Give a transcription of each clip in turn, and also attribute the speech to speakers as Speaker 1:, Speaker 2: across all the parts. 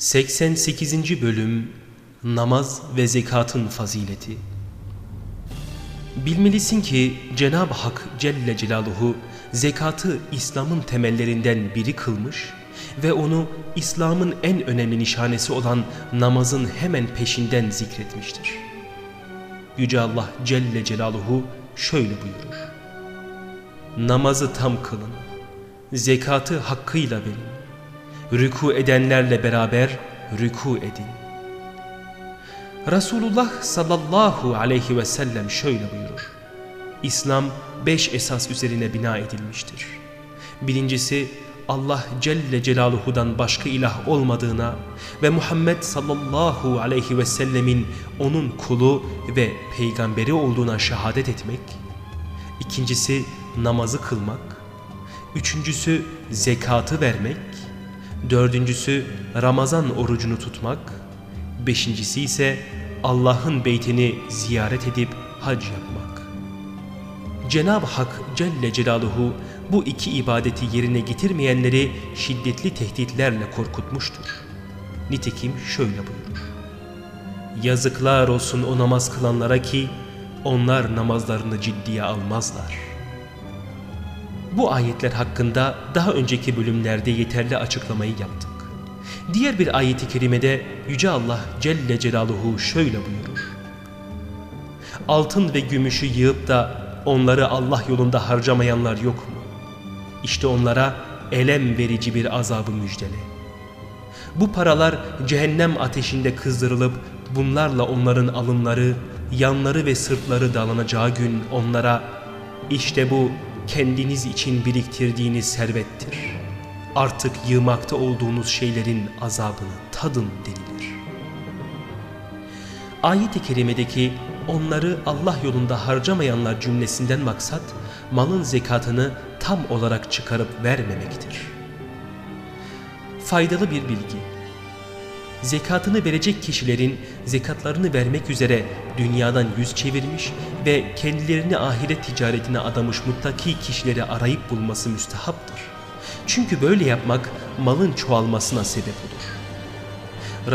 Speaker 1: 88. Bölüm Namaz ve Zekatın Fazileti Bilmelisin ki Cenab-ı Hak Celle Celaluhu zekatı İslam'ın temellerinden biri kılmış ve onu İslam'ın en önemli nişanesi olan namazın hemen peşinden zikretmiştir. Yüce Allah Celle Celaluhu şöyle buyurur. Namazı tam kılın, zekatı hakkıyla verin rüku edenlerle beraber rüku edin. Resulullah sallallahu aleyhi ve sellem şöyle buyurur. İslam beş esas üzerine bina edilmiştir. Birincisi Allah Celle Celaluhu'dan başka ilah olmadığına ve Muhammed sallallahu aleyhi ve sellemin onun kulu ve peygamberi olduğuna şehadet etmek. İkincisi namazı kılmak. Üçüncüsü zekatı vermek. Dördüncüsü Ramazan orucunu tutmak. Beşincisi ise Allah'ın beytini ziyaret edip hac yapmak. Cenab-ı Hak Celle Celaluhu bu iki ibadeti yerine getirmeyenleri şiddetli tehditlerle korkutmuştur. Nitekim şöyle buyurur. Yazıklar olsun o namaz kılanlara ki onlar namazlarını ciddiye almazlar.'' Bu ayetler hakkında daha önceki bölümlerde yeterli açıklamayı yaptık. Diğer bir ayeti kerimede Yüce Allah Celle Celaluhu şöyle buyurur. Altın ve gümüşü yığıp da onları Allah yolunda harcamayanlar yok mu? İşte onlara elem verici bir azabı müjdele. Bu paralar cehennem ateşinde kızdırılıp bunlarla onların alınları, yanları ve sırtları dalanacağı gün onlara işte bu kendiniz için biriktirdiğiniz servettir. Artık yığmakta olduğunuz şeylerin azabını tadın denilir. Ayet-i kerimedeki onları Allah yolunda harcamayanlar cümlesinden maksat malın zekatını tam olarak çıkarıp vermemektir. Faydalı bir bilgi zekatını verecek kişilerin zekatlarını vermek üzere dünyadan yüz çevirmiş ve kendilerini ahiret ticaretine adamış muttaki kişileri arayıp bulması müstehaptır. Çünkü böyle yapmak malın çoğalmasına sebep olur.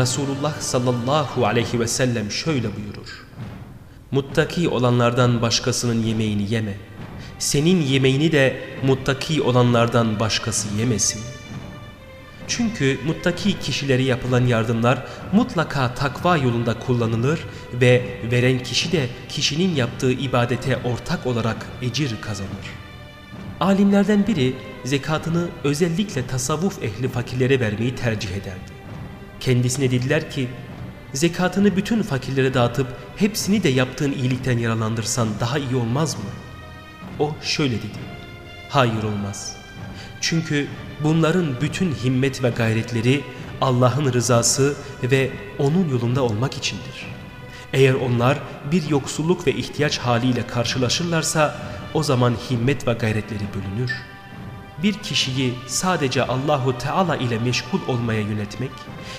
Speaker 1: Resulullah sallallahu aleyhi ve sellem şöyle buyurur. Muttaki olanlardan başkasının yemeğini yeme. Senin yemeğini de muttaki olanlardan başkası yemesin.'' Çünkü muttaki kişileri yapılan yardımlar mutlaka takva yolunda kullanılır ve veren kişi de kişinin yaptığı ibadete ortak olarak ecir kazanır. Alimlerden biri zekatını özellikle tasavvuf ehli fakirlere vermeyi tercih ederdi. Kendisine dediler ki zekatını bütün fakirlere dağıtıp hepsini de yaptığın iyilikten yaralandırsan daha iyi olmaz mı? O şöyle dedi. Hayır olmaz. Çünkü bunların bütün himmet ve gayretleri Allah'ın rızası ve onun yolunda olmak içindir. Eğer onlar bir yoksulluk ve ihtiyaç haliyle karşılaşırlarsa o zaman himmet ve gayretleri bölünür. Bir kişiyi sadece Allahu Teala ile meşgul olmaya yönetmek,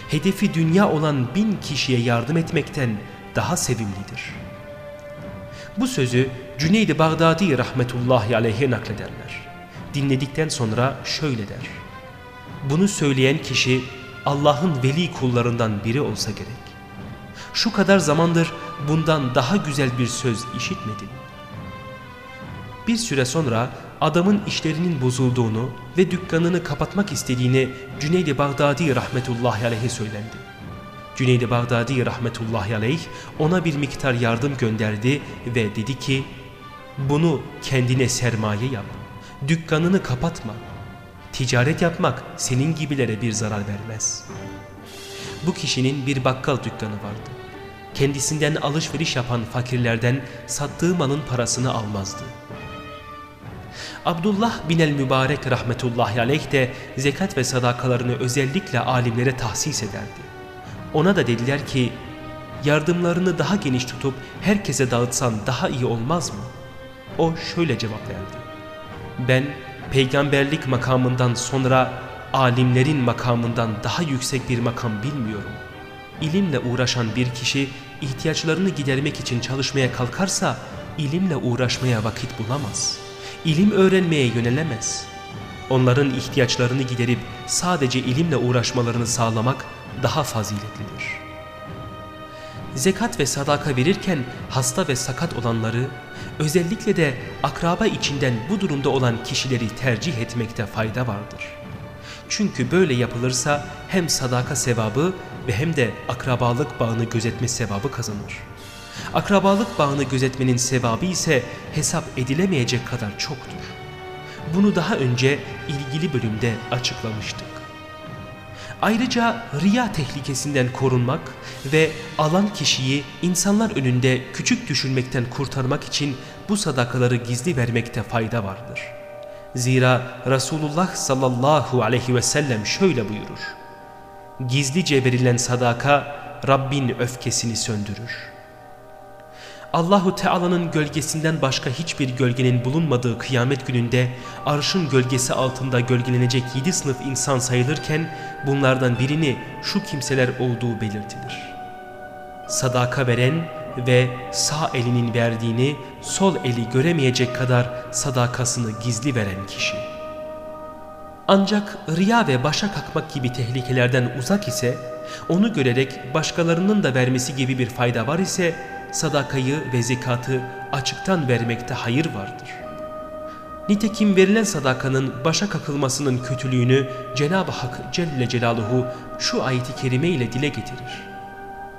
Speaker 1: hedefi dünya olan bin kişiye yardım etmekten daha sevimlidir. Bu sözü Cüneyd-i Bağdadi rahmetullahi aleyhe naklederler dinledikten sonra şöyle der. Bunu söyleyen kişi Allah'ın veli kullarından biri olsa gerek. Şu kadar zamandır bundan daha güzel bir söz işitmedim. Bir süre sonra adamın işlerinin bozulduğunu ve dükkanını kapatmak istediğini Cüneyd-i Bağdadi rahmetullahi aleyhe söylendi. Cüneyd-i Bağdadi rahmetullahi aleyh ona bir miktar yardım gönderdi ve dedi ki bunu kendine sermaye yap dükkanını kapatma. Ticaret yapmak senin gibilere bir zarar vermez. Bu kişinin bir bakkal dükkanı vardı. Kendisinden alışveriş yapan fakirlerden sattığı malın parasını almazdı. Abdullah bin el-Mübarek rahmetullahi aleyh de zekat ve sadakalarını özellikle alimlere tahsis ederdi. Ona da dediler ki yardımlarını daha geniş tutup herkese dağıtsan daha iyi olmaz mı? O şöyle cevap verdi. Ben peygamberlik makamından sonra alimlerin makamından daha yüksek bir makam bilmiyorum. İlimle uğraşan bir kişi ihtiyaçlarını gidermek için çalışmaya kalkarsa ilimle uğraşmaya vakit bulamaz. İlim öğrenmeye yönelemez. Onların ihtiyaçlarını giderip sadece ilimle uğraşmalarını sağlamak daha faziletlidir. Zekat ve sadaka verirken hasta ve sakat olanları, özellikle de akraba içinden bu durumda olan kişileri tercih etmekte fayda vardır. Çünkü böyle yapılırsa hem sadaka sevabı ve hem de akrabalık bağını gözetme sevabı kazanır. Akrabalık bağını gözetmenin sevabı ise hesap edilemeyecek kadar çoktur. Bunu daha önce ilgili bölümde açıklamıştık. Ayrıca riya tehlikesinden korunmak ve alan kişiyi insanlar önünde küçük düşürmekten kurtarmak için bu sadakaları gizli vermekte fayda vardır. Zira Resulullah sallallahu aleyhi ve sellem şöyle buyurur. Gizlice verilen sadaka Rabbin öfkesini söndürür. Allahu Teala'nın gölgesinden başka hiçbir gölgenin bulunmadığı kıyamet gününde arşın gölgesi altında gölgelenecek yedi sınıf insan sayılırken bunlardan birini şu kimseler olduğu belirtilir. Sadaka veren ve sağ elinin verdiğini sol eli göremeyecek kadar sadakasını gizli veren kişi. Ancak riya ve başa kalkmak gibi tehlikelerden uzak ise onu görerek başkalarının da vermesi gibi bir fayda var ise sadakayı ve zekatı açıktan vermekte hayır vardır. Nitekim verilen sadakanın başa kakılmasının kötülüğünü Cenab-ı Hak Celle Celaluhu şu ayeti kerime ile dile getirir.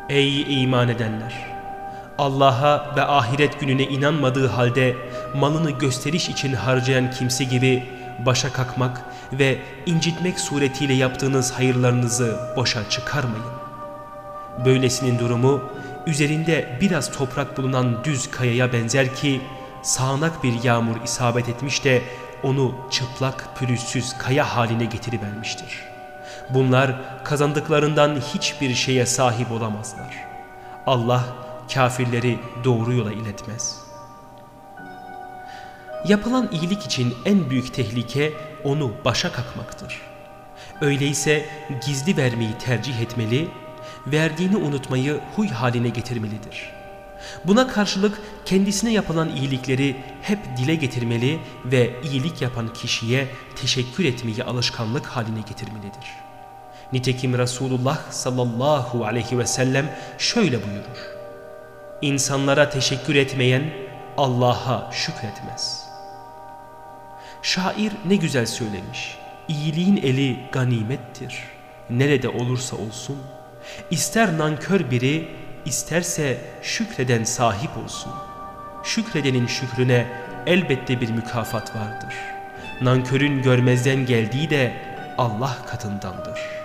Speaker 1: Ey iman edenler! Allah'a ve ahiret gününe inanmadığı halde malını gösteriş için harcayan kimse gibi başa kakmak ve incitmek suretiyle yaptığınız hayırlarınızı boşa çıkarmayın. Böylesinin durumu üzerinde biraz toprak bulunan düz kayaya benzer ki sağanak bir yağmur isabet etmiş de onu çıplak pürüzsüz kaya haline getirivermiştir. Bunlar kazandıklarından hiçbir şeye sahip olamazlar. Allah kafirleri doğru yola iletmez. Yapılan iyilik için en büyük tehlike onu başa kakmaktır. Öyleyse gizli vermeyi tercih etmeli verdiğini unutmayı huy haline getirmelidir. Buna karşılık kendisine yapılan iyilikleri hep dile getirmeli ve iyilik yapan kişiye teşekkür etmeyi alışkanlık haline getirmelidir. Nitekim Resulullah sallallahu aleyhi ve sellem şöyle buyurur. İnsanlara teşekkür etmeyen Allah'a şükretmez. Şair ne güzel söylemiş. İyiliğin eli ganimettir. Nerede olursa olsun İster nankör biri, isterse şükreden sahip olsun. Şükredenin şükrüne elbette bir mükafat vardır. Nankörün görmezden geldiği de Allah katındandır.''